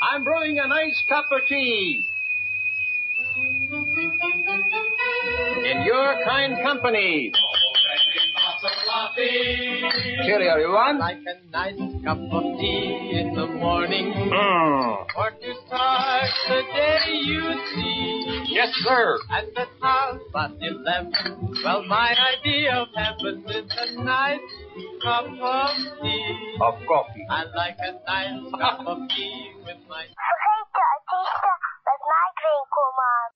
I'm brewing a nice cup of tea. In your kind company. Cheerio, everyone. Like a nice cup of tea in the morning. Mm. Or to start the day you see. Yes, sir. At the half past eleven. Well, my idea of heaven is a nice cup of tea. Of coffee. I like a nice cup of tea with my Vergeten artiesten met Mike Winkelman.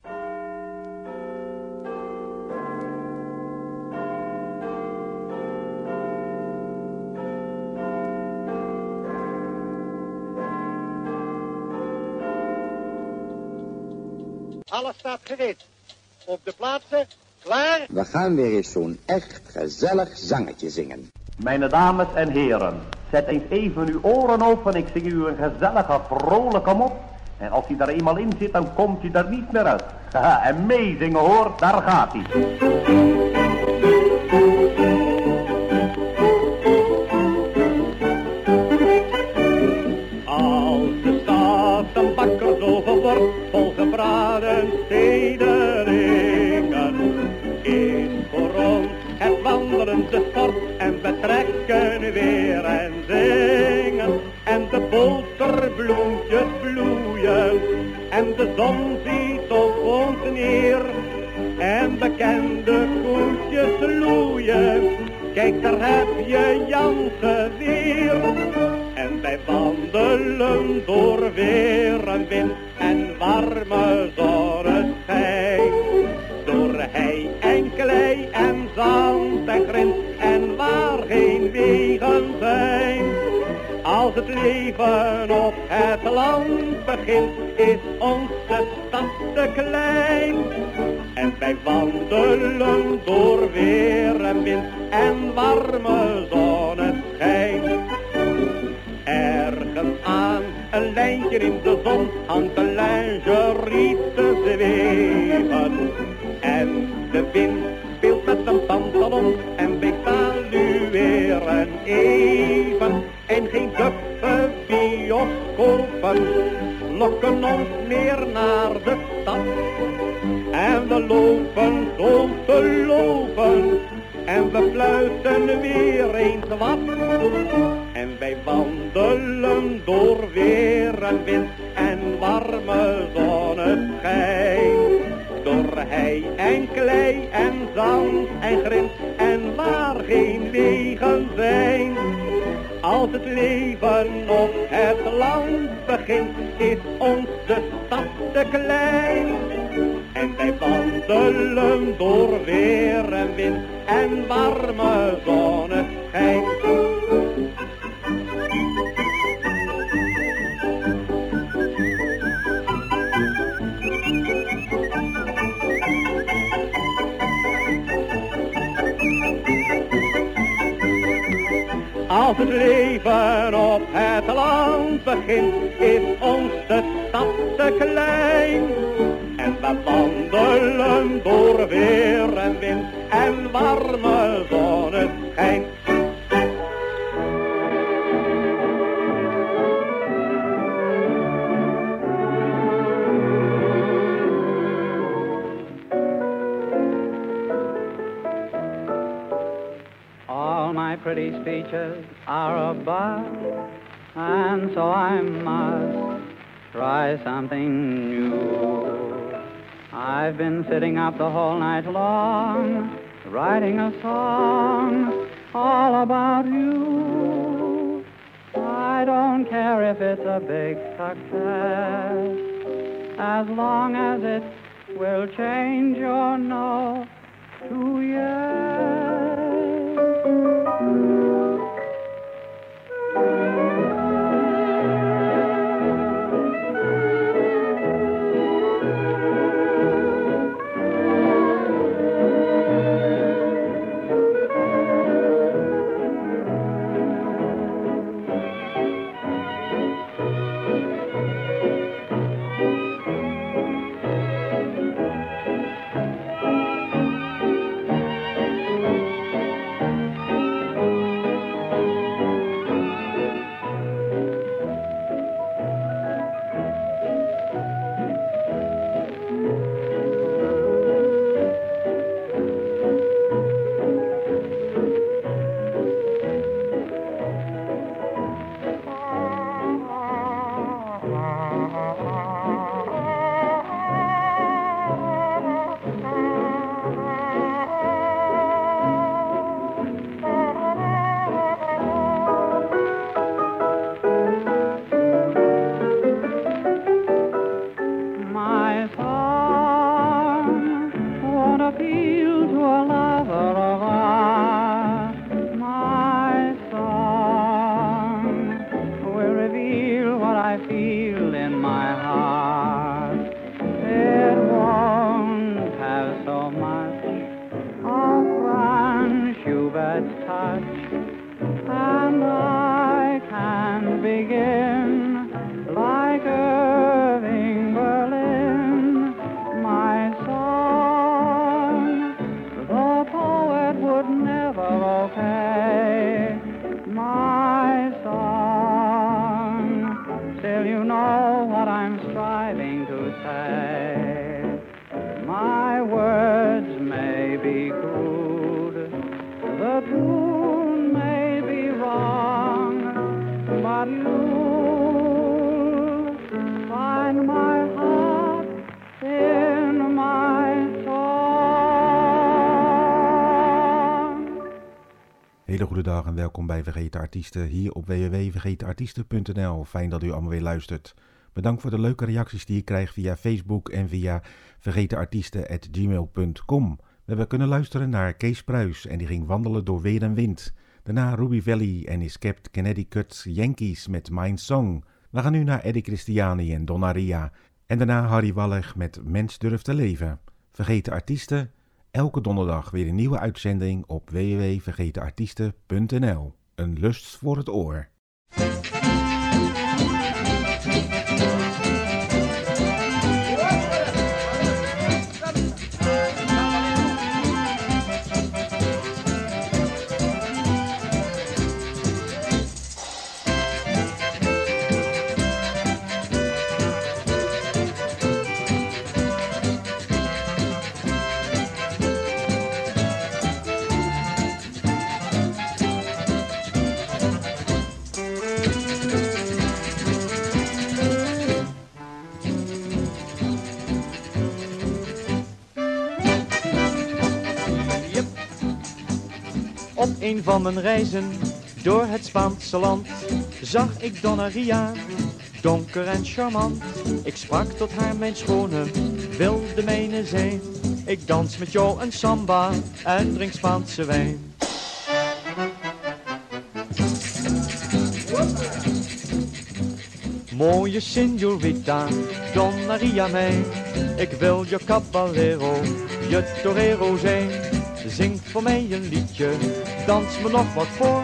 Alles staat gereed. Op de plaatsen, klaar. We gaan weer eens zo'n echt gezellig zangetje zingen. Mijn dames en heren, zet eens even uw oren open. Ik zing u een gezellige, vrolijke mop. En als hij er eenmaal in zit, dan komt hij er niet meer uit. Haha, en hoor, daar gaat hij. Als de stad een bakkersoven wordt, vol gebraden stederingen, is voor ons het wandelen de sport trekken weer en zingen. En de boterbloempjes bloeien en de zon ziet op ons neer. En bekende koetjes loeien, kijk daar heb je Jansen weer. En wij wandelen door weer en wind en warme zonneschijn. Door hei en klei en zand Als het leven op het land begint, is onze stad te klein. En wij wandelen door weer en wind en warme zonneschijn. Ergens aan een lijntje in de zon hangt een lingerie te zweven. En de wind speelt met een pantalon en wij salueren even. En geen duffe bioscopen lokken ons meer naar de stad. En we lopen zo te lopen en we fluiten weer eens wat. En wij wandelen door weer en wind en warme zonneschijn. Door hei en klei en zand en grind en waar geen wegen zijn. Als het leven op het land begint, is ons de stad te klein. En wij wandelen door weer en wind en warme zonneschijn. Als het leven op het land begint, is ons de stad te klein. En we wandelen door weer en wind en warme zonneschijn. Pretty speeches are a bust, and so I must try something new. I've been sitting up the whole night long, writing a song all about you. I don't care if it's a big success, as long as it will change your no to yes. Feel in my heart. Dag en welkom bij Vergeten Artiesten hier op www.vergetenartiesten.nl. Fijn dat u allemaal weer luistert. Bedankt voor de leuke reacties die ik krijg via Facebook en via vergetenartiesten.gmail.com. We hebben kunnen luisteren naar Kees Pruis en die ging wandelen door weer en wind. Daarna Ruby Valley en is kept Connecticut Yankees met Mijn Song. We gaan nu naar Eddie Christiani en Donna Ria. En daarna Harry Wallig met Mens durft te leven. Vergeten Artiesten, elke donderdag weer een nieuwe uitzending op www.vergetenartiesten.nl. Een lust voor het oor. Een van mijn reizen door het Spaanse land zag ik Donna Ria, donker en charmant. Ik sprak tot haar, mijn schone, wilde mijne zijn. Ik dans met jou een samba en drink Spaanse wijn. Mooie signorita, Donna Ria mij. Ik wil je caballero, je torero zijn. Zing voor mij een liedje, dans me nog wat voor.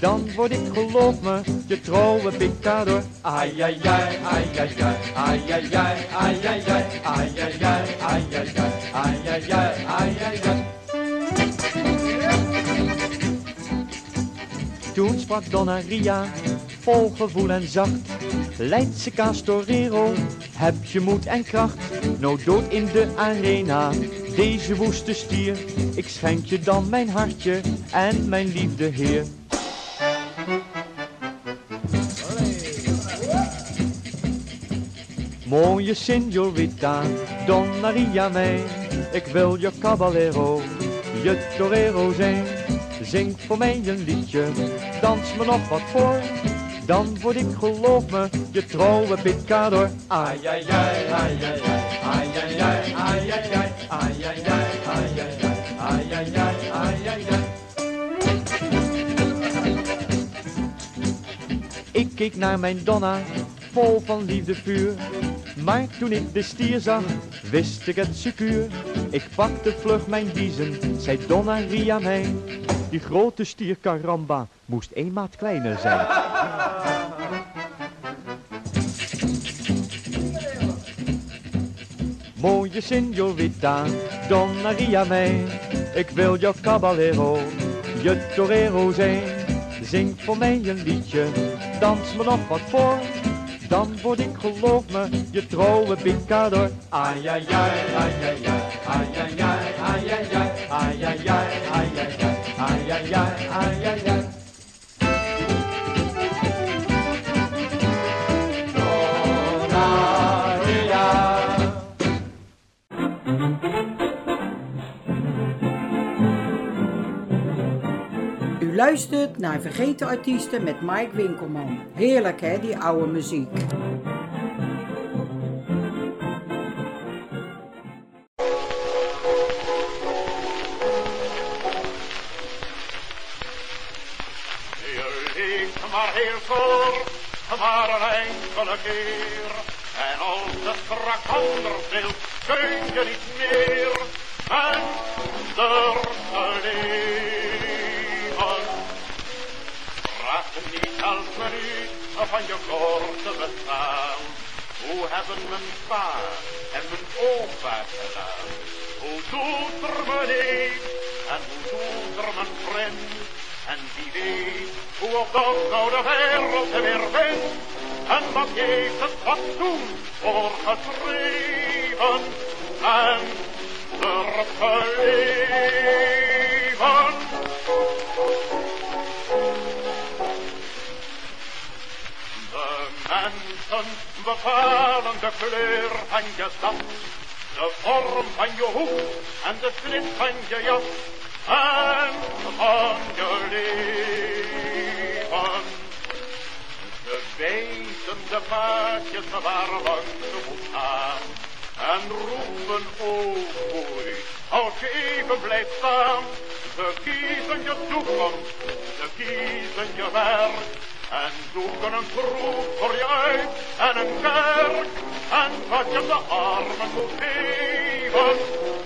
Dan word ik, geloof me, je trouwe picador. Ai, ai, ai, ai, ai, ai, ai, ai, ai, ai, ai, ai, ai, ai, ai, ai, ai. Toen sprak Donna Ria, vol gevoel en zacht. Leidse Castorero, heb je moed en kracht. No dood in de arena, deze woeste stier. Ik schenk je dan mijn hartje en mijn liefde heer. Mooie signorita, Donna Ria mij. Ik wil je caballero, je torero zijn. Zing voor mij een liedje, dans me nog wat voor. Dan word ik, geloof me, je trouwe picador. Ai, ai, ai, ai, ai, ai, ai, ai, ai, ai, ai, ai, ai, ai, ai, ai, ai, ai, ai. Ik keek naar mijn Donna, vol van liefdevuur. Maar toen ik de stier zag, wist ik het secuur. Ik pakte vlug mijn biezen, zei Donna Ria mij. Die grote stier Caramba moest een maat kleiner zijn. Mooie signorita, Donna Ria mij. Ik wil jouw caballero, je torero zijn. Zing voor mij een liedje, dans me nog wat voor. Dan word ik, geloof me, je trouwe picador. Ai, ai, ai, ai, ai, ai, ai, ai, ai, ai, ai, ai, ai. Luistert naar Vergeten Artiesten met Mike Winkelman. Heerlijk hè, die oude muziek. Maar heel kort, maar een enkele keer. En als het strak anders wil, kun je niet meer minder leven. Me niet elk minuut van je korte bestaan. Hoe hebben mijn pa en mijn opa gedaan? Hoe doet er mijn neef en hoe doet er mijn vriend? En wie weet hoe op de wereld weer bent. En wat heeft het fatsoen voor geschreven en vergeleven. Mensen bepalen de kleur van je stad, de vorm van je hoek en de snit van je jas en van je leven. De paadjes waar langs je moet en roepen oh mooi als je even blijft staan. Ze kiezen je toekomst, ze kiezen je werk en zoeken een kroeg voor je uit en een kerk en wat je de armen moet geven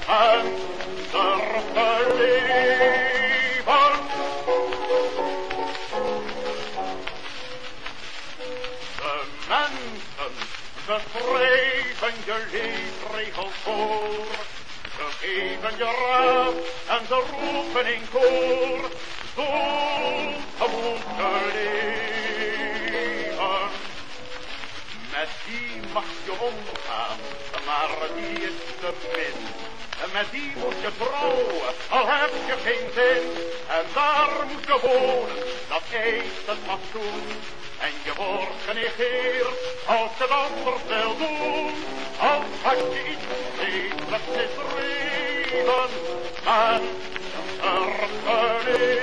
en durven leven. De mensen, ze schrijven je leefregels voor. Ze geven je raad en ze roepen in koor. Zo moet je leven. Met die mag je omgaan, maar die is te min. Met die moet je trouwen, al heb je geen zin. En daar moet je wonen, dat eist het fatsoen. En je wordt genegeerd als het anders wil doen. Als had je iets beters misdreven. En er leven.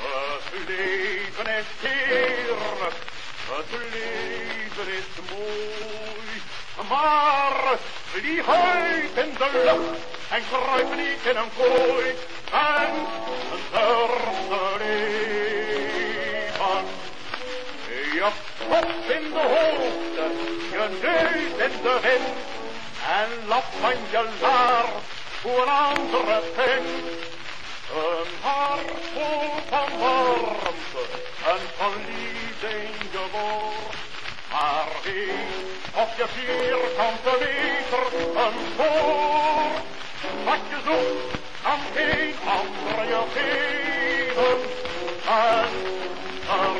Het leven is heerlijk, het leven is mooi. Maar vlieg uit in de lucht en kruip niet in een kooi. En durf leven. Je kop in de hoogte, je neus in de wind. En lap van je laar voor een andere vindt. Een hart vol van warmte en van liefde in je woord. Maar weet of je vierkante meter een woord. Wat je zoekt, kan geen ander je geven. En er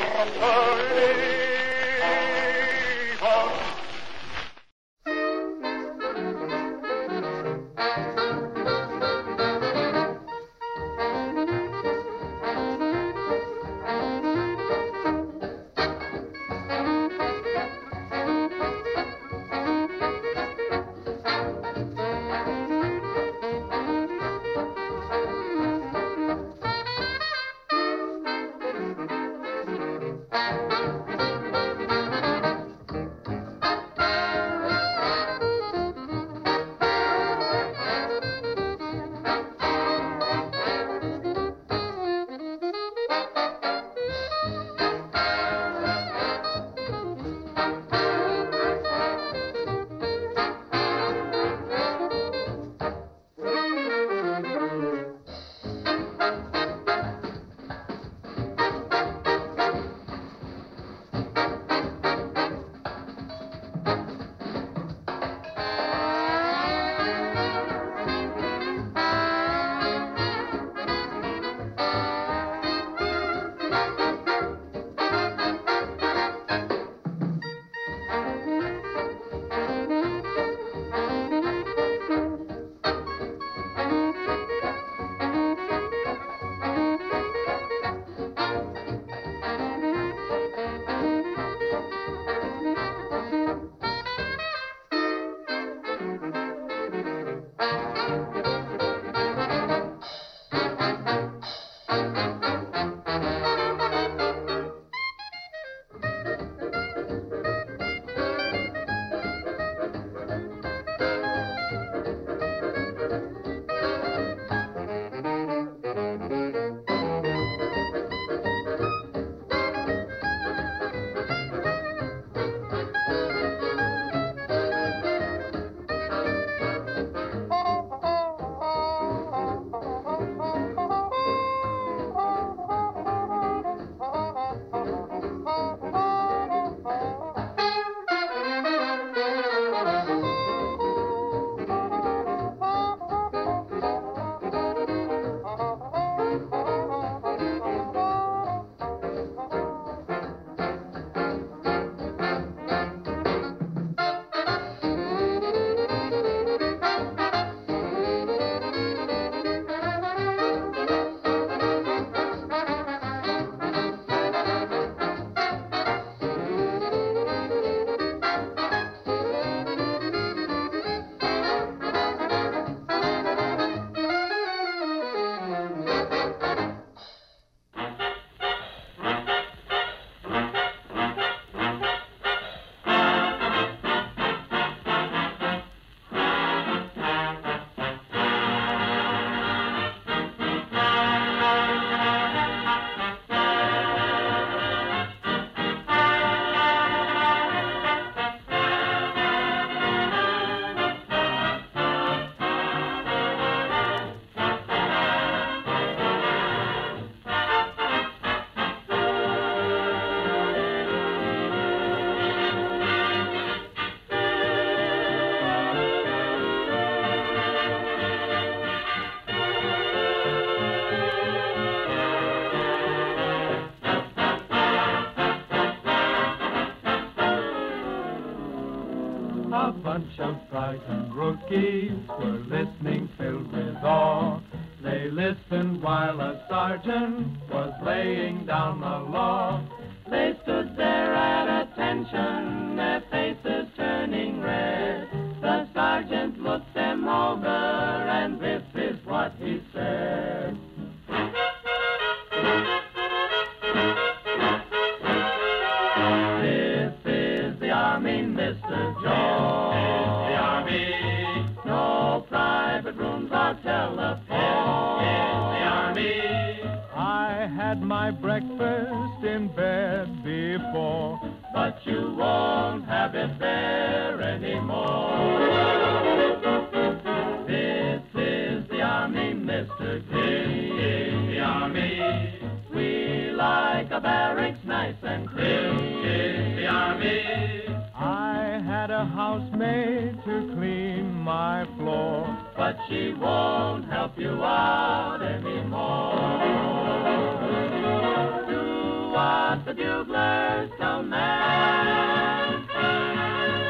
my breakfast in bed before, but you won't have it there anymore. This is the army, Mr. This is the army. We like a barracks nice and clean. This is the army. I had a housemaid to clean my floor, but she won't help you out anymore. The buglers command.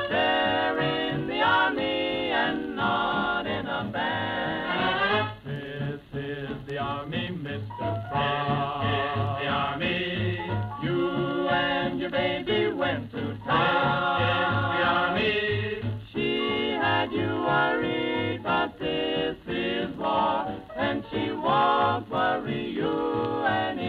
They're in the army and not in a band. This is the army, Mr. Frog. This is the army. You and your baby went to town. This is the army. She had you worried, but this is war, and she won't worry you anymore.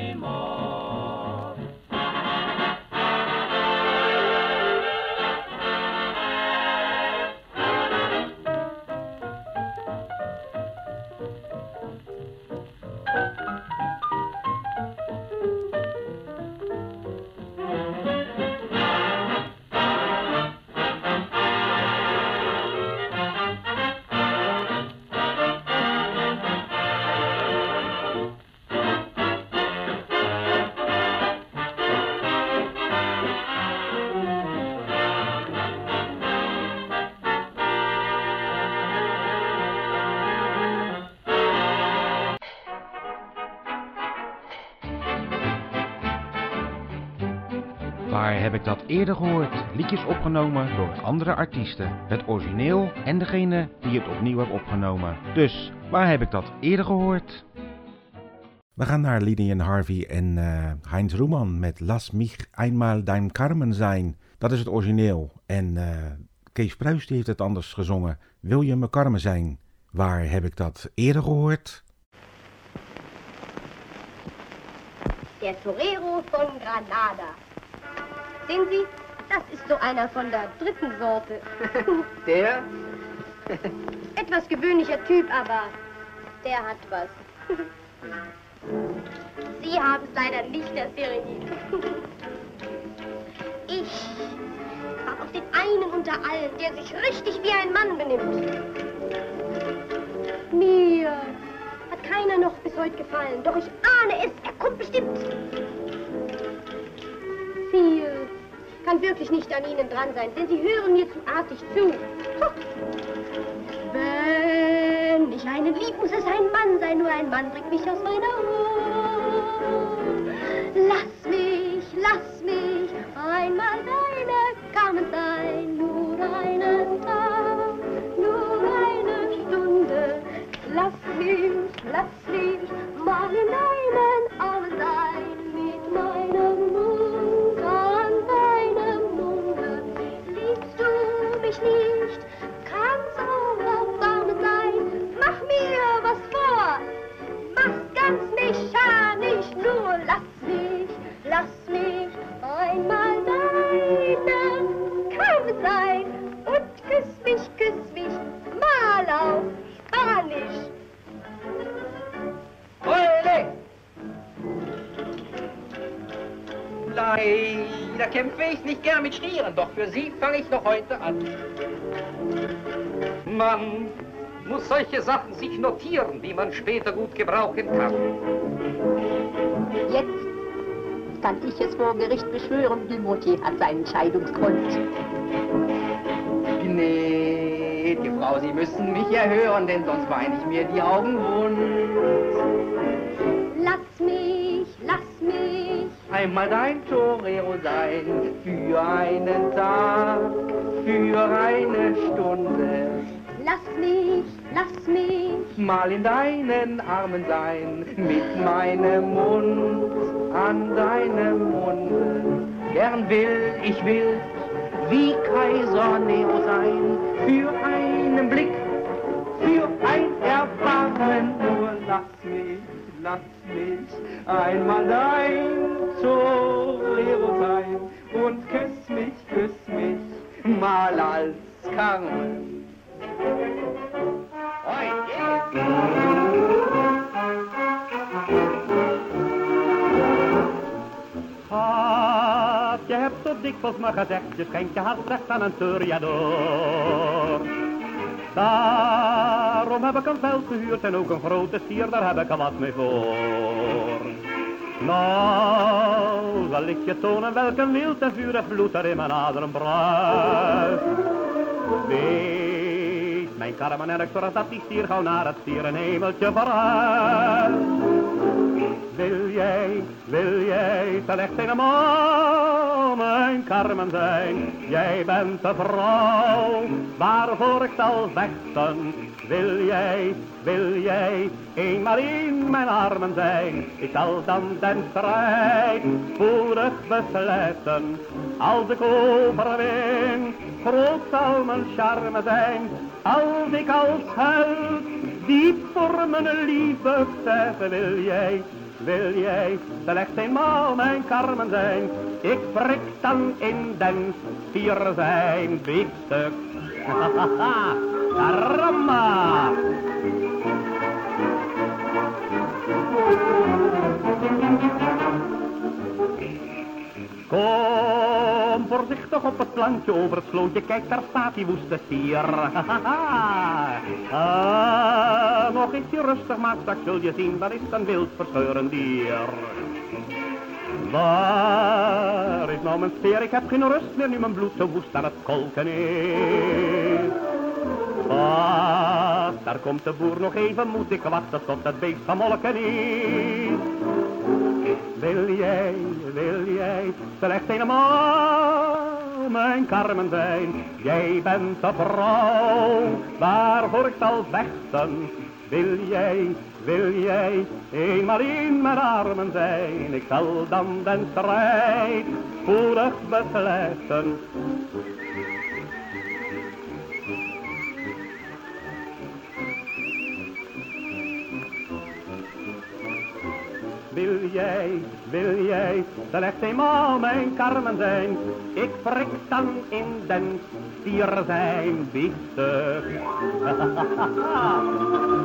Heb ik dat eerder gehoord? Liedjes opgenomen door andere artiesten. Het origineel en degene die het opnieuw heeft opgenomen. Dus, waar heb ik dat eerder gehoord? We gaan naar Linian Harvey en eh, Heinz Roeman met Lass mich einmal dein Carmen zijn. Dat is het origineel. En eh, Kees Pruis die heeft het anders gezongen. Wil je me Carmen zijn? Waar heb ik dat eerder gehoord? Der Torero von Granada. Sehen Sie, das ist so einer von der dritten Sorte. Der? Etwas gewöhnlicher Typ, aber der hat was. Sie haben es leider nicht, Herr Serenit. Ich warte auf den einen unter allen, der sich richtig wie ein Mann benimmt. Mir hat keiner noch bis heute gefallen, doch ich ahne es, er kommt bestimmt. Viel kann wirklich nicht an Ihnen dran sein, denn Sie hören mir zu artig zu. Wenn ich einen lieb, muss es ein Mann sein, nur ein Mann bringt mich aus meiner Ruhe. Lass mich, lass mich einmal deine Carmen sein, nur einen Tag, nur eine Stunde. Lass mich, lass mich mal in deinen einmal deine Carmen sein und küss mich, küss mich mal auf Spanisch. Ole! Leider kämpfe ich nicht gern mit Stieren, doch für Sie fange ich noch heute an. Man muss solche Sachen sich notieren, die man später gut gebrauchen kann. Jetzt kann ich es vor Gericht beschwören, Dumoutier hat seinen Scheidungsgrund. Gnädige Frau, Sie müssen mich erhören, denn sonst weine ich mir die Augen wund. Lass mich, lass mich, Einmal dein Torero sein, für einen Tag, für eine Stunde. Lass mich, lass mich, Mal in deinen Armen sein, mit meinem Mund an deinem Munde. Gern will, ich will, wie Kaiser Nero sein, für einen Blick, für ein Erbarmen. Nur lass mich, lass mich einmal dein Torero sein und küss mich, küss mich mal als Carmen. Dikwijls me gezegd, je schenkt je hart slechts aan een toreador. Daarom heb ik een veld gehuurd en ook een grote stier, daar heb ik al wat mee voor. Nou, zal ik je tonen welk een wild en vurig er in mijn aderen bruist. Mijn karmen erg zorgt dat die stier gauw naar het stierenhemeltje vooruit. Wil jij, wil jij terecht helemaal mijn Carmen zijn? Jij bent de vrouw waarvoor ik zal vechten. Wil jij, wil jij eenmaal in mijn armen zijn? Ik zal dan den strijd spoedig besluiten. Als ik overwin, groot zal mijn charme zijn. Als ik als held diep voor mijn liefde zeggen, wil jij, wil jij slechts eenmaal mijn karmen zijn? Ik prik dan in den stier zijn biefstuk. Karma! Kom voorzichtig op het plankje over het slootje, kijk daar staat die woeste stier. ah, nog ietsje rustig, maar straks zul je zien, dat is een wild verscheurend dier. Waar is nou mijn speer? Ik heb geen rust meer nu mijn bloed zo woest aan het kolken is. Pas, daar komt de boer nog even, moet ik wachten tot het beest van molken is. Wil jij, wil jij, slechts eenmaal mijn Carmen zijn? Jij bent de vrouw waarvoor ik zal vechten. Wil jij, wil jij eenmaal in mijn armen zijn? Ik zal dan den strijd spoedig beslechten. Wil jij, wil jij slechts eenmaal mijn karmen zijn? Ik prik dan in den stier zijn biefstuk.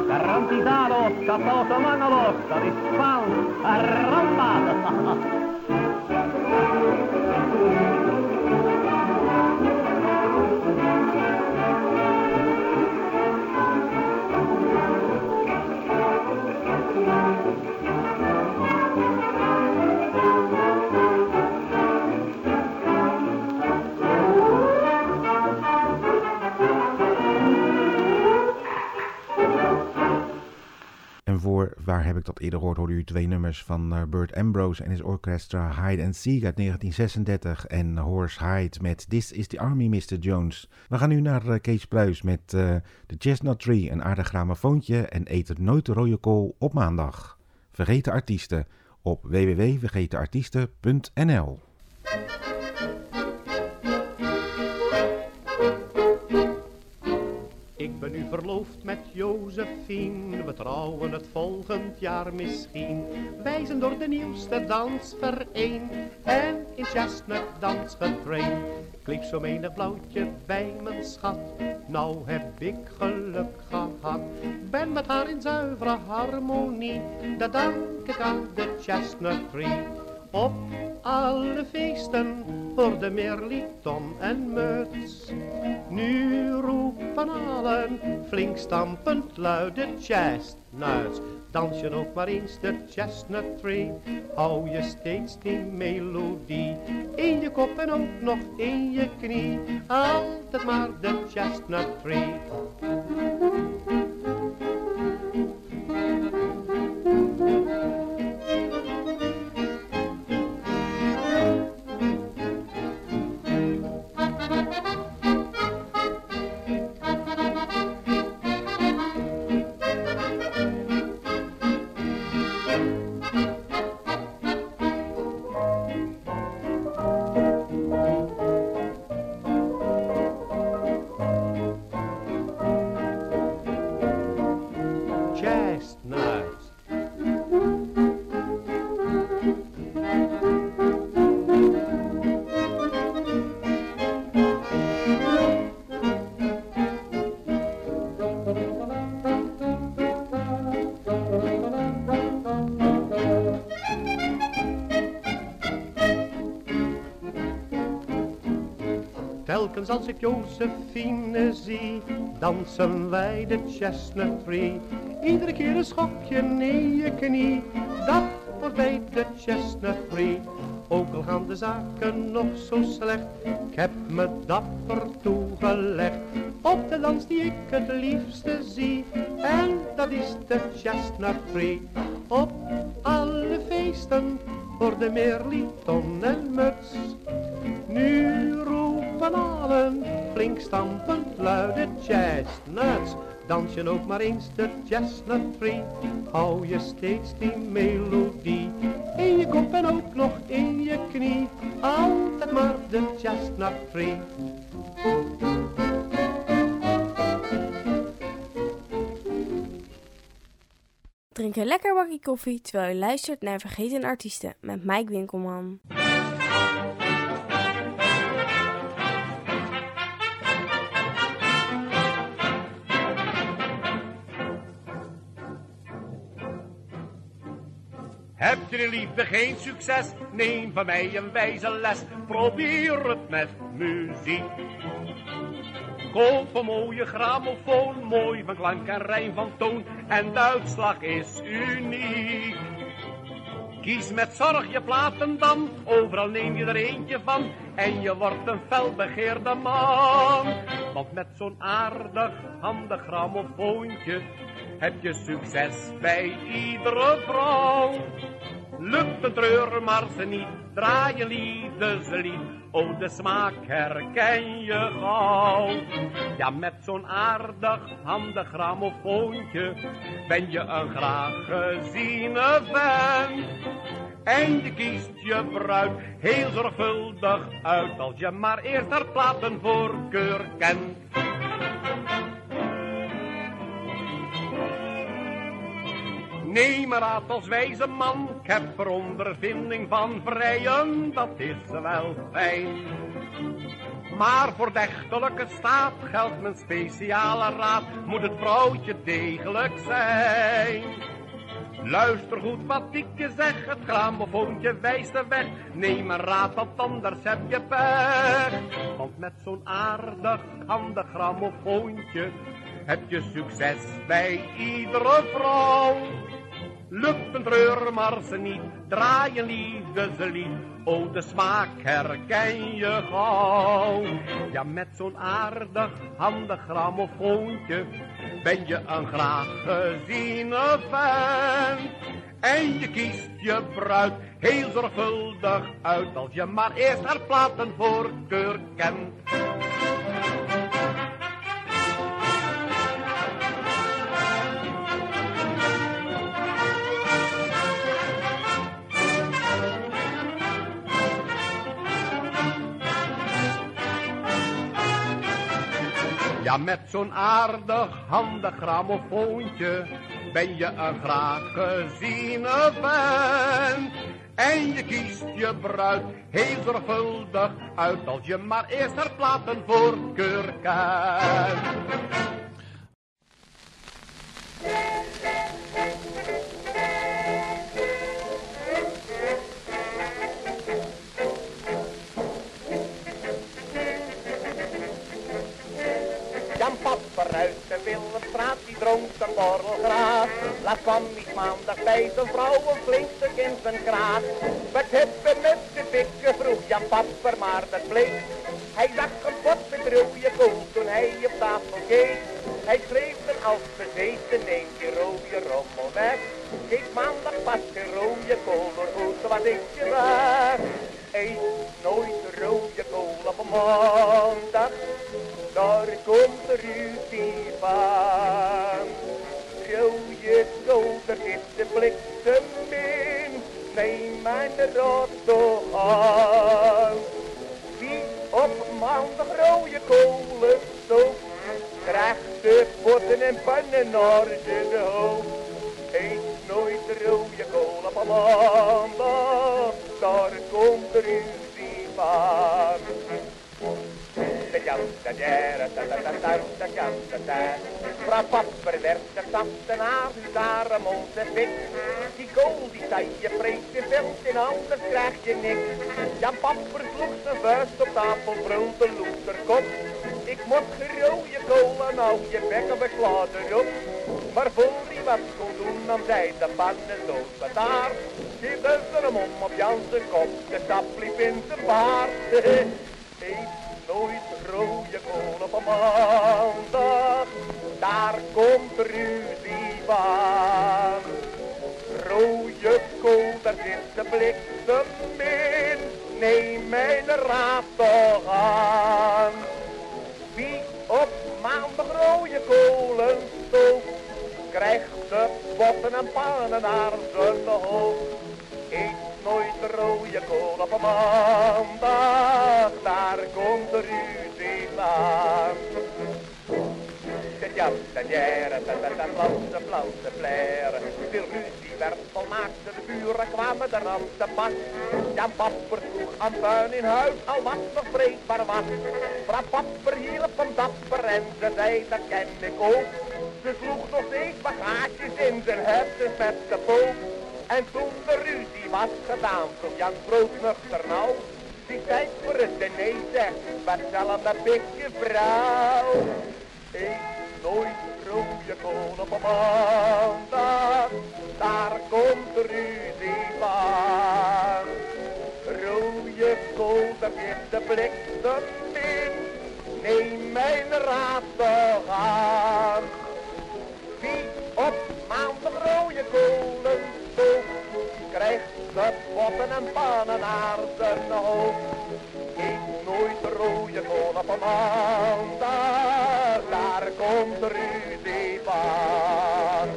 Garantizados, kapote mangelos, dat is van Ramba. Waar heb ik dat eerder gehoord, hoorde u twee nummers van uh, Burt Ambrose en his orchestra Hide and Seek uit 1936 en Horace Hyde met This is the Army, Mr. Jones. We gaan nu naar uh, Kees Pruis met uh, The Chestnut Tree, een aardig gramofoontje en eet het nooit de rode kool op maandag. Vergeten artiesten op www.vergetenartiesten.nl ben nu verloofd met Josephine, we trouwen het volgend jaar misschien. Wij zijn door de nieuwste dansvereen en in chestnut dans getraind. Kleef zo menig blauwtje bij mijn schat, nou heb ik geluk gehad. Ben met haar in zuivere harmonie, dat dank ik aan de chestnut tree. Op alle feesten hoorde meer Tom en muts. Nu roepen allen flink stampend luide chestnuts. Dans je ook maar eens de chestnut tree, hou je steeds die melodie. In je kop en ook nog in je knie, altijd maar de chestnut tree. Als ik Josephine zie, dansen wij de chestnut tree. Iedere keer een schokje in je knie, dat wordt bij de chestnut tree. Ook al gaan de zaken nog zo slecht, ik heb me dapper toegelegd. Op de dans die ik het liefste zie, en dat is de chestnut tree. Op alle feesten worden meer liton en muts. Nu roepen flink stampend luide chestnuts. Dans je ook maar eens de chestnut free, hou je steeds die melodie. In je kop en ook nog in je knie, altijd maar de chestnut free. Drink een lekker bakje koffie terwijl je luistert naar Vergeten Artiesten met Mike Winkelman. Heb je liefde geen succes? Neem van mij een wijze les. Probeer het met muziek. Koop een mooie grammofoon, mooi van klank en rijm van toon. En de uitslag is uniek. Kies met zorg je platen dan, overal neem je er eentje van. En je wordt een felbegeerde man. Want met zo'n aardig, handig grammofoontje heb je succes bij iedere vrouw. Lukt een treur maar ze niet, draai je liefdeslied. Oh, de smaak herken je gauw. Ja, met zo'n aardig, handig grammofoontje ben je een graag geziene vent. En je kiest je bruid heel zorgvuldig uit als je maar eerst haar platenvoorkeur kent. Neem raad als wijze man, ik heb er ondervinding van vrijen, dat is wel fijn. Maar voor de staat geldt mijn speciale raad, moet het vrouwtje degelijk zijn. Luister goed wat ik je zeg, het gramofoontje wijst de weg. Neem een raad, want anders heb je pech. Want met zo'n aardig, handig gramofoontje heb je succes bij iedere vrouw. Lukt een treur maar ze niet, draai een liefdeslied. Oh, de smaak herken je gauw. Ja, met zo'n aardig, handig grammofoontje ben je een graag geziene vent. En je kiest je bruid heel zorgvuldig uit als je maar eerst haar platenvoorkeur kent. Ja, met zo'n aardig, handig grammofoontje ben je een graag geziene vent. En je kiest je bruid heel zorgvuldig uit als je maar eerst haar platenvoorkeur kent. Dronk een borrelgraat. Laat kwam niet maandag bij de vrouw een flink stuk in zijn kraat. Wat hebben met de dikke vroeg Jan Papper, maar dat bleek. Hij zag een pot met rode kool toen hij op tafel keek. Hij schreef er als bezeten, neem die rode rommel weg. Geef maandag pas geen rode kool, door goed wat ik je zeg. Eet nooit rode kool op een maandag, daar komt er ruzie van. Zit de bliksem in, neem mijn rotto aan. Wie op maandag rode kolen stookt, krijgt de potten en pannen naar zijn hoofd. Eet nooit rode kool op maandag, daar komt er ruzie van. Vrouw Papper werd de ambtenaar, daar een mond en pik. Die kool die zei je prees je veld in anders krijg je niks. Jan Papper sloeg zijn vuist op tafel, brulde loeterkop. Ik moet gerooie kolen, nou je bekken beklaat erop. Maar voor hij wat kon doen, nam zij de pannendoos met haar. Die duwde hem om op Jans kop, de stap liep in zijn baard. Eet nooit rode kool op maandag, daar komt ruzie van. Rode kool, daar zit de bliksem in, neem mijn raad toch aan. Wie op maandag rode kolen stookt, krijgt de potten en pannen naar zijn hoofd. Eet nooit rode kool op een maandag, daar komt de ruzie aan. De jastanière, de de blauwse, flair. De ruzie werd volmaakt, de buren kwamen er aan te pas. Jan Papper sloeg aan puin in huis, al wat nog breekbaar was. Vrouw Papper hielp hem dapper en ze zei, dat ken ik ook. Ze sloeg nog steeds bagages in zijn hersens met de pook. En toen de ruzie was gedaan, vroeg Jan broodnuchter nou. Die tijd voor het diner zegt, wat zal een pikje vrouw? Eet nooit rode kool op een maandag, daar komt de ruzie van. Rode kool, zit de bliksem in, neem mijn raad potten en pannen nooit rode kool op een maandag, daar komt ruzie van.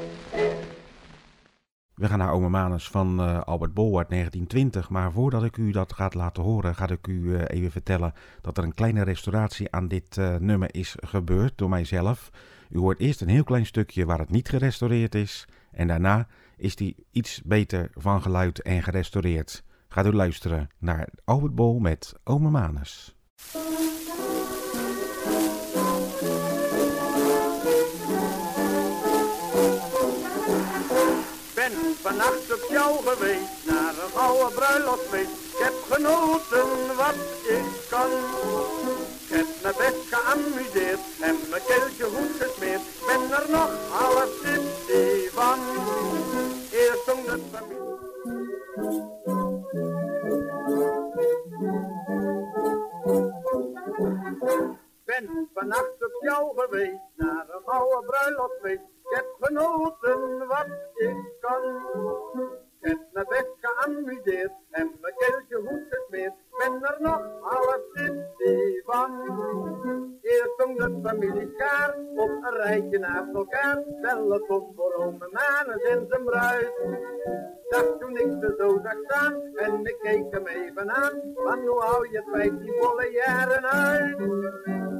We gaan naar Ome Manus van eh, Albert Bol uit 1920. Maar voordat ik u dat gaat laten horen, ga ik u eh, even vertellen dat er een kleine restauratie aan dit eh, nummer is gebeurd door mijzelf. U hoort eerst een heel klein stukje waar het niet gerestaureerd is. En daarna is die iets beter van geluid en gerestaureerd. Gaat u luisteren naar Albert Bol met Ome Manus. ben vannacht op jou geweest, naar een oude bruiloftsfeest. Ik heb genoten wat ik kan. Ik heb me best geamuseerd en mijn keeltje goed gesmeerd. Ben er nog half tipsy van. Familie. Ben vannacht op jou geweest, naar een oude bruiloftsfeest. Ik heb genoten wat ik kan. Heb me best geamuseerd en mijn keeltje goed gesmeerd. Ben er nog half tipsy van. Eerst zong de familie Schaar op een rijtje naast elkaar. Bellen kom voor ome Manus en zijn bruid. Dacht toen ik ze zo zag staan en ik keek hem even aan. Van hoe hou je vijftien volle jaren uit?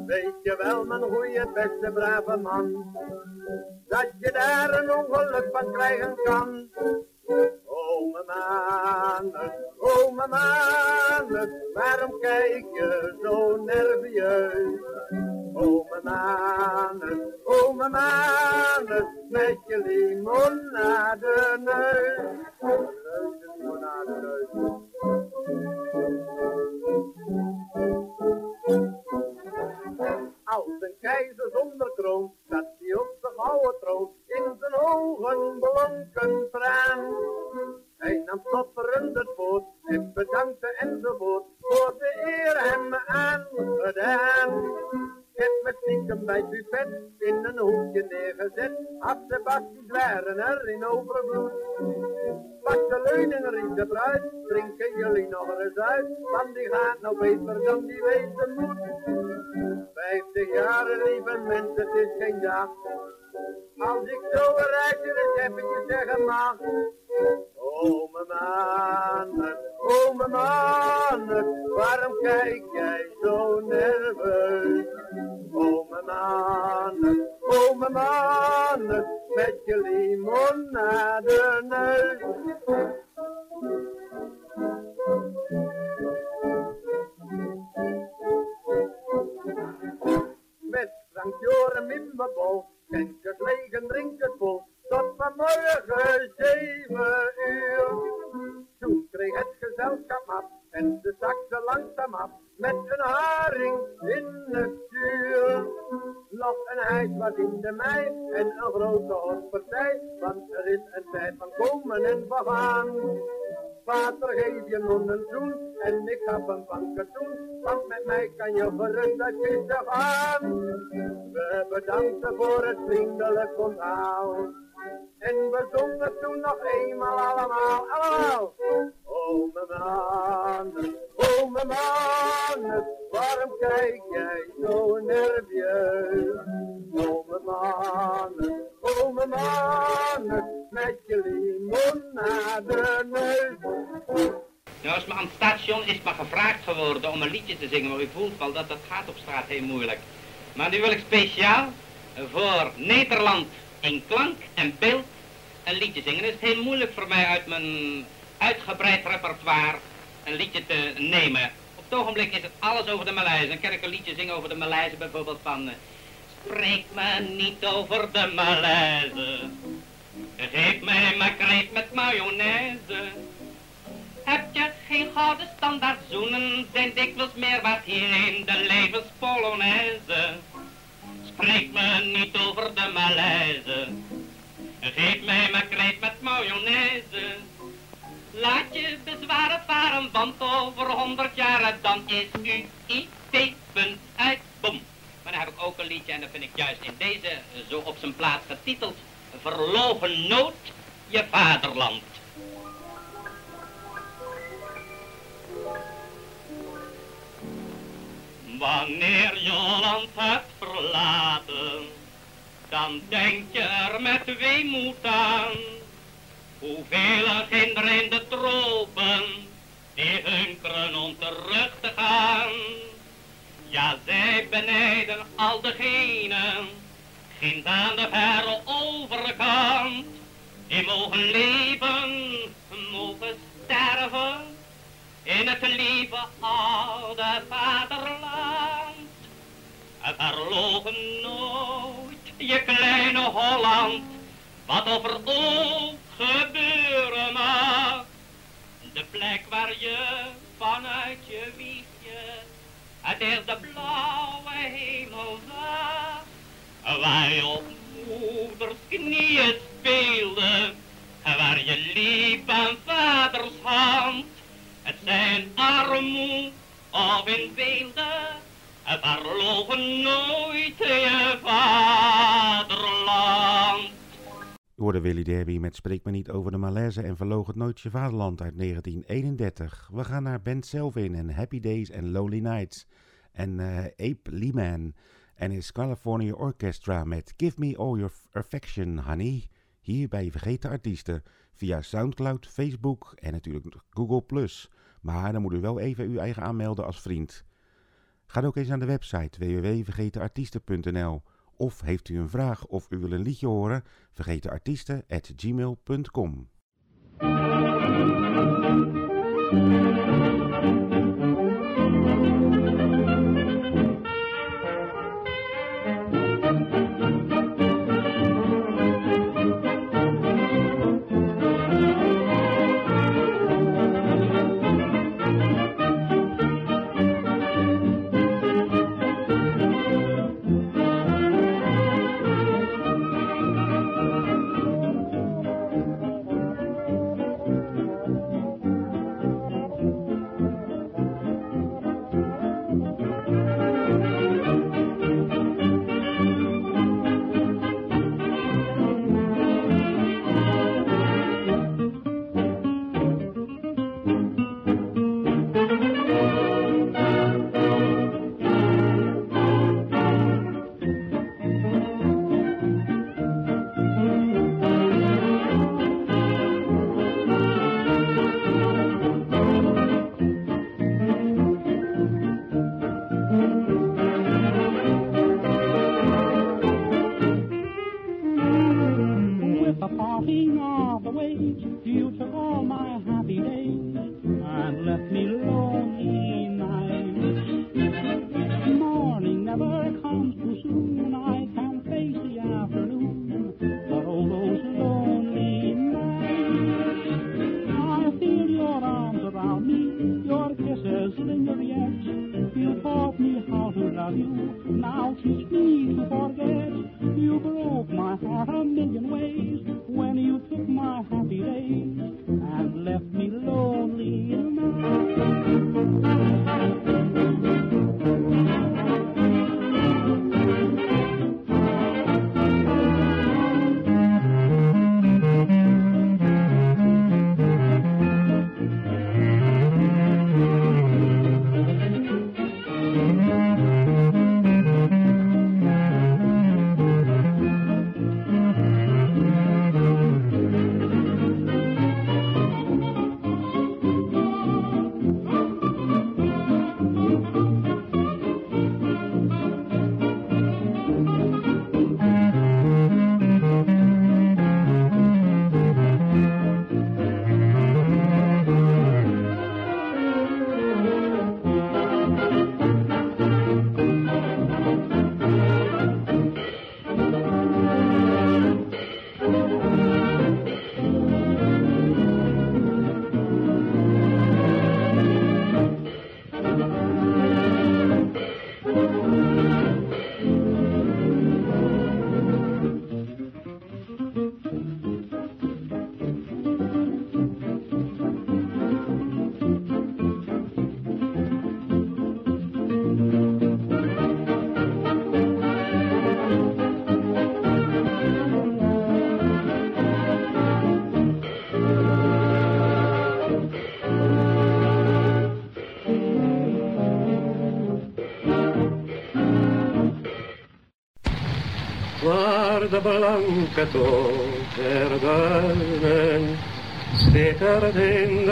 Weet je wel, mijn goeie, beste, brave man, dat je daar een ongeluk van krijgen kan. Ome Manus, ome Manus, waarom kijk je zo nerveus? Ome Manus, ome Manus, met je limonade neus. Neus, limonade neus. Als een keizer zonder kroon, zat hij op de gouden troon, in zijn ogen blonken traan. Hij nam stopperend het woord en bedankte enzovoort voor de eer hem aangedaan. Heb me stiekem bij het in een hoekje neergezet, had de bakjes waren er in overvloed. Pak de leuning, riep de bruid, drinken jullie nog eens uit, want die gaat nou beter dan die wezen moet. Vijftig jaren, lieve mensen, het is geen dag. Als ik zo een rijtje receptje zeggen mag. Ome Manus, ome Manus, waarom kijk jij zo nerveus? Ome Manus, ome Manus, met je limonade neus. Met Frank in mijn bol, schenk het leeg en drink het vol, tot vanmorgen zeven gezelschap af en ze zakte langzaam af met een haring in het zuur. Nog een huis was in de mei en een grote hoofdpartij, want er is een tijd van komen en van gaan. Vader geef je nog een zoen en ik heb een van katoen, want met mij kan je gerust uit kisten gaan. We bedanken voor het vriendelijk onthaal. En we zongen toen nog eenmaal allemaal, allemaal. O mijn mannen, o mijn mannen, waarom kijk jij zo nerveus? Om een liedje te zingen, maar u voelt wel dat dat gaat op straat heel moeilijk. Maar nu wil ik speciaal voor Nederland in klank en beeld een liedje zingen. Het is heel moeilijk voor mij uit mijn uitgebreid repertoire een liedje te nemen. Op het ogenblik is het alles over de Maleizen. Dan kan ik een liedje zingen over de Maleizen, bijvoorbeeld van... eh, Spreek me niet over de Maleizen. Geef mij maar kreet met mayonaise. Heb je geen gouden standaard zoenen, zijn dikwijls meer wat hier in de levenspolonaise. Spreek me niet over de Maleize. Geef mij maar kreet met mayonaise. Laat je bezwaren varen, want over honderd jaren dan is u punt uit, bom. Maar dan heb ik ook een liedje en dat vind ik juist in deze zo op zijn plaats getiteld. Verlogen nood, je vaderland. Wanneer je land hebt verlaten, dan denk je er met weemoed aan. Hoeveel kinderen in de tropen, die hunkeren om terug te gaan. Ja, zij benijden al degenen, ginds aan de verre overkant. Die mogen leven, mogen sterven, in het lieve oude vaderland. Verlogen nooit je kleine Holland, wat of er ook gebeuren mag. De plek waar je vanuit je wiegje het is de blauwe hemel zag. Waar je op moeders knieën speelde, waar je liep of in beelden, verlogen nooit je vaderland. U hoorde Willy Derby met Spreek me niet over de Malaise en verloog het nooit je vaderland uit 1931. We gaan naar Ben Selvin en Happy Days en Lonely Nights. En eh, Ape Lehman en his California Orchestra met Give Me All Your Affection Honey. Hier bij Vergeten Artiesten via Soundcloud, Facebook en natuurlijk Google+. Maar dan moet u wel even uw eigen aanmelden als vriend. Ga ook eens aan de website www.vergetenartiesten.nl of heeft u een vraag of u wil een liedje horen, vergetenartiesten.gmail.com waar de blanke toon der duinen schittert in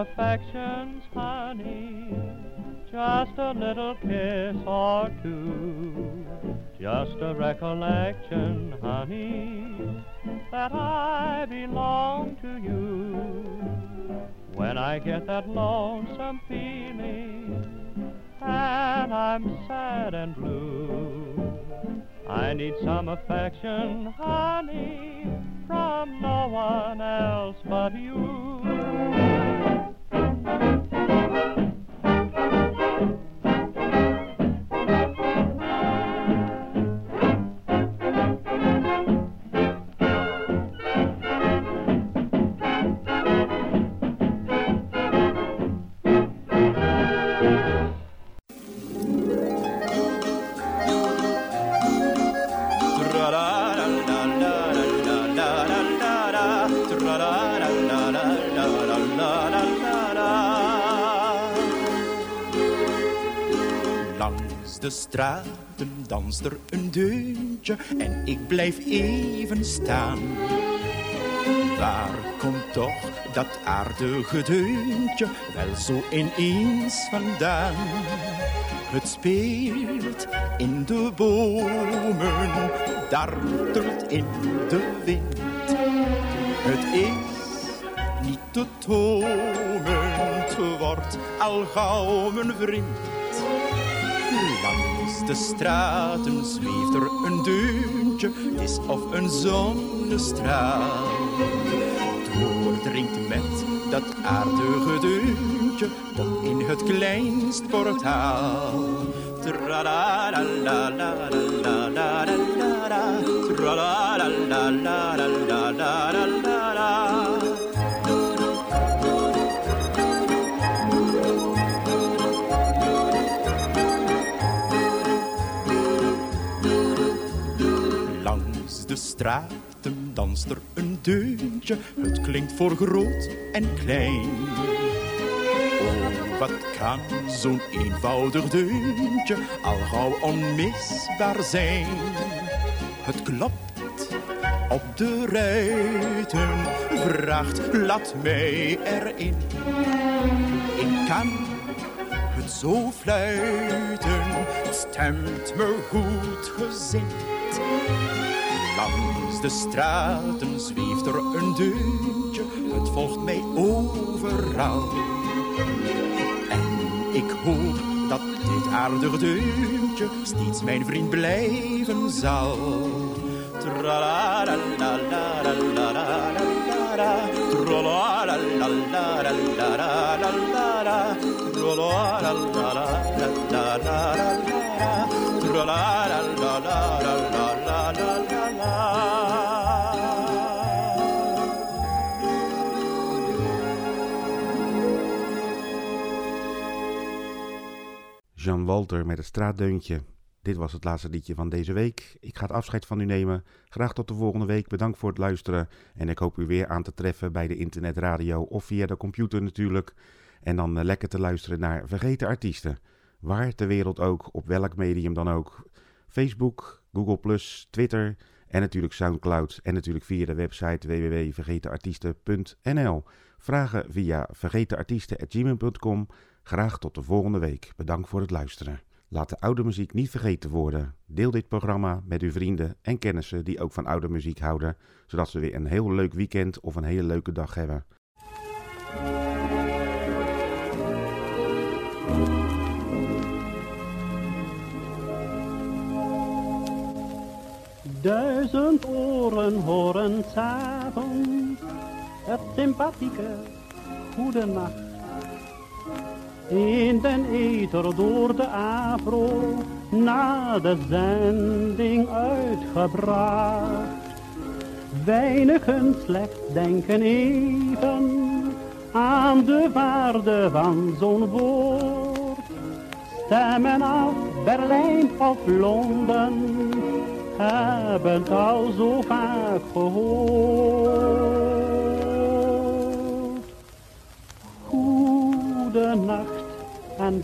affections, honey. Just a little kiss or two. Just a recollection, honey, that I belong to you. When I get that lonesome feeling and I'm sad and blue, I need some affection, honey, from no one else but you. Thank you. Straten danst er een deuntje en ik blijf even staan. Waar komt toch dat aardige deuntje wel zo ineens vandaan? Het speelt in de bomen, dartelt in de wind. Het is niet te tonen, het wordt al gauw mijn vriend. De straten zweeft er een deuntje, het is of een zonnestraal. Doordringt met dat aardige deuntje dan in het kleinst portaal. Tra straten danst er een deuntje, het klinkt voor groot en klein. Oh, wat kan zo'n eenvoudig deuntje al gauw onmisbaar zijn? Het klopt op de ruiten, vraagt laat mij erin. Ik kan het zo fluiten, het stemt me goed gezind. Langs de straten zweeft er een deuntje, het volgt mij overal. En ik hoop dat dit aardige deuntje steeds mijn vriend blijven zal. Tra Jan Walter met het straatdeuntje. Dit was het laatste liedje van deze week. Ik ga het afscheid van u nemen. Graag tot de volgende week. Bedankt voor het luisteren. En ik hoop u weer aan te treffen bij de internetradio of via de computer natuurlijk. En dan eh, lekker te luisteren naar vergeten artiesten. Waar ter wereld ook, op welk medium dan ook. Facebook, Google+, Twitter en natuurlijk Soundcloud. En natuurlijk via de website www.vergetenartiesten.nl. Vragen via vergetenartiesten.gmail.com Graag tot de volgende week. Bedankt voor het luisteren. Laat de oude muziek niet vergeten worden. Deel dit programma met uw vrienden en kennissen die ook van oude muziek houden, zodat ze weer een heel leuk weekend of een hele leuke dag hebben. Duizend oren horen s'avonds het sympathieke goede nacht. In den ether door de afro na de zending uitgebracht. Weinigen slechts denken even aan de waarde van zo'n woord. Stemmen af Berlijn of Londen hebben het al zo vaak gehoord.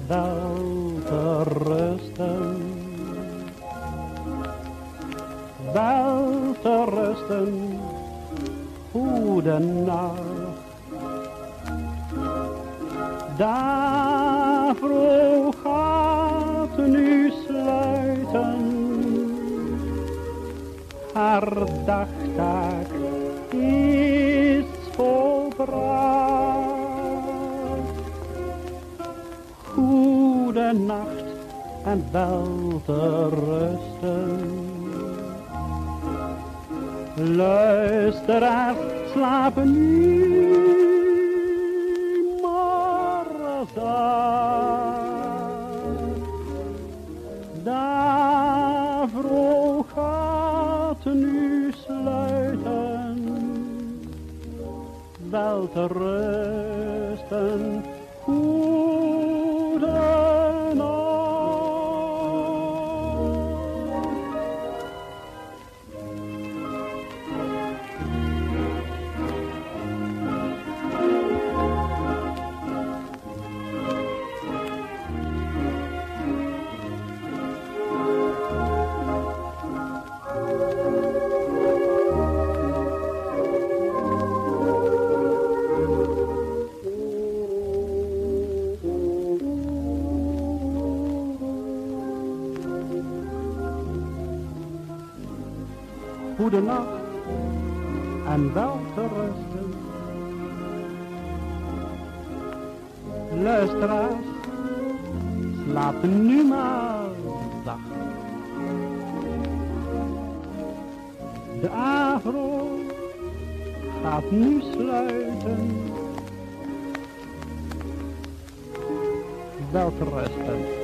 Wel te rusten. Wel te rusten, goede nacht. Daarvoor gaat nu sluiten haar dagtaak is volbracht. Goede nacht en wel te rusten. Luisteraars slapen nu maar zacht. Daarvoor gaat nu sluiten, wel te rusten, goedenacht en wel te rusten. Luisteraars, slapen nu maar zacht. De avro gaat nu sluiten. Wel te rusten.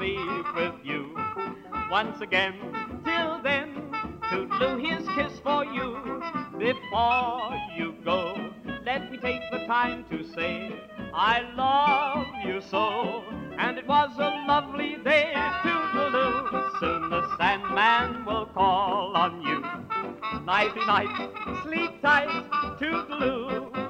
Be with you. Once again, till then, Toodaloo, here's kiss for you. Before you go, let me take the time to say I love you so. And it was a lovely day, Toodaloo. Soon the Sandman will call on you. Nighty night, sleep tight, Toodaloo.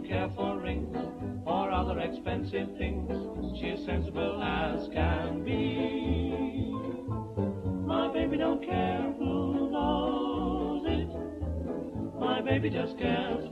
Don't care for rings or other expensive things. She's sensible as can be. My baby don't care who knows it. My baby just cares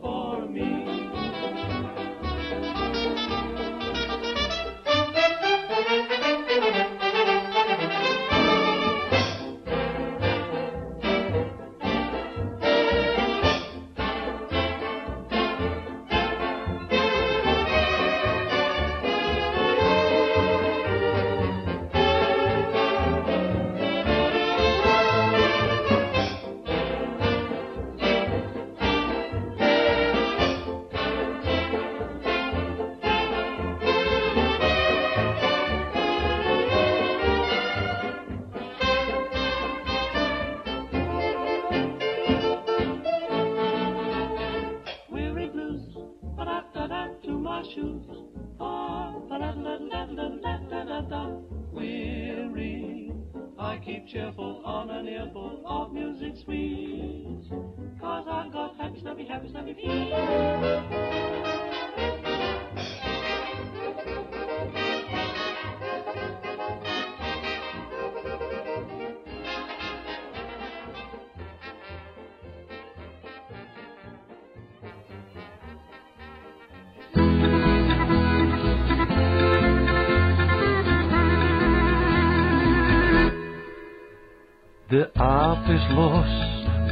De aap is los,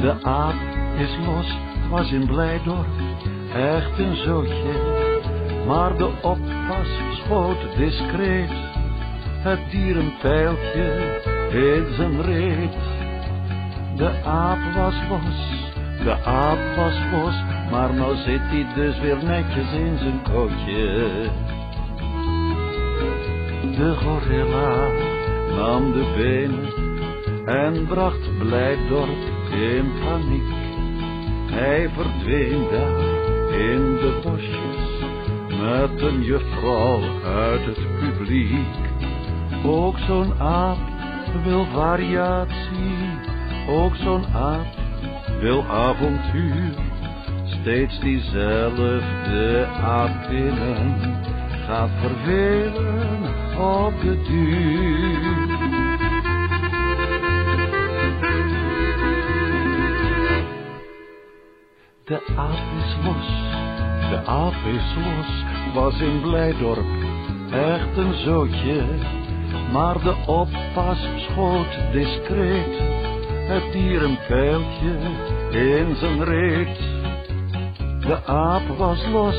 de aap is los, was in Blijdorp echt een zootje. Maar de oppas schoot discreet, het dier een pijltje in zijn reet. De aap was los, de aap was los, maar nou zit hij dus weer netjes in zijn kootje. De gorilla nam de benen en bracht Blijdorp in paniek. Hij verdween daar in de bosjes met een juffrouw uit het publiek. Ook zo'n aap wil variatie, ook zo'n aap wil avontuur. Steeds diezelfde aap binnen gaat vervelen op de duur. De aap is los, de aap is los, was in Blijdorp echt een zootje. Maar de oppas schoot discreet, het dier een pijltje in zijn reet. De aap was los,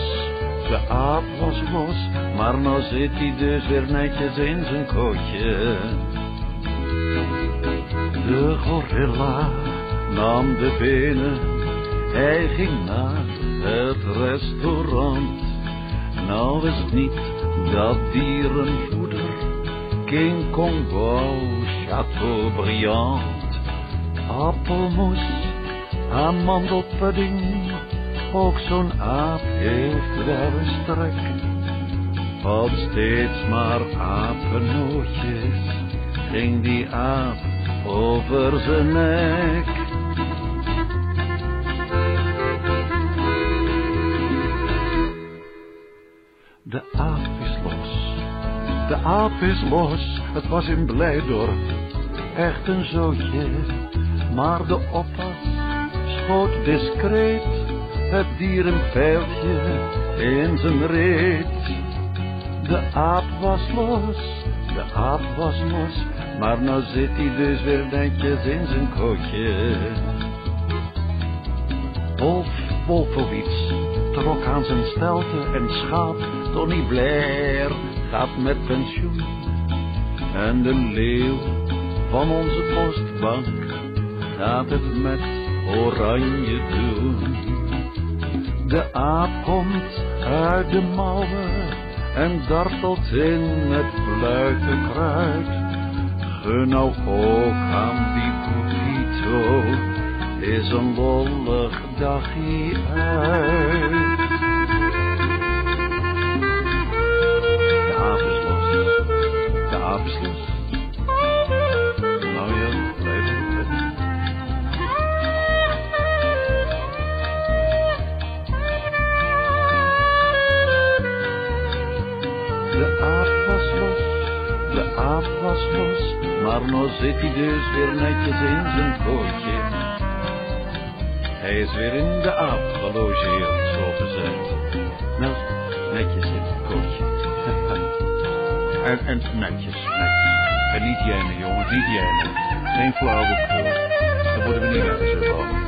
de aap was los, maar nou zit hij dus weer netjes in zijn kootje. De gorilla nam de benen hij ging naar het restaurant. Nou is het niet dat dierenvoeder, King Kong wou Chateaubriand. Appelmoes, amandelpudding, ook zo'n aap heeft wel een strek. Van steeds maar apennootjes, ging die aap over zijn nek. De aap is los, het was in Blijdorp echt een zootje. Maar de oppas schoot discreet het dier een pijltje in zijn reet. De aap was los, de aap was los, maar nou zit hij dus weer netjes in zijn kootje. Wolf Wolfowitz trok aan zijn stelte en schaap. Tony Blair gaat met pensioen. En de leeuw van onze postbank gaat het met oranje doen. De aap komt uit de mouwen en dartelt in het fluitenkruid. Gun nou ook aan die burrito is een lollig dagje uit. Maar nou zit hij dus weer netjes in zijn kootje. Hij is weer in de aap gelogeerd, zo gezegd. Nou, netjes in het kootje. en, en netjes, netjes. En niet jennen, jongens, niet jennen. Geen flauwekul. Dan worden we niet weggezocht.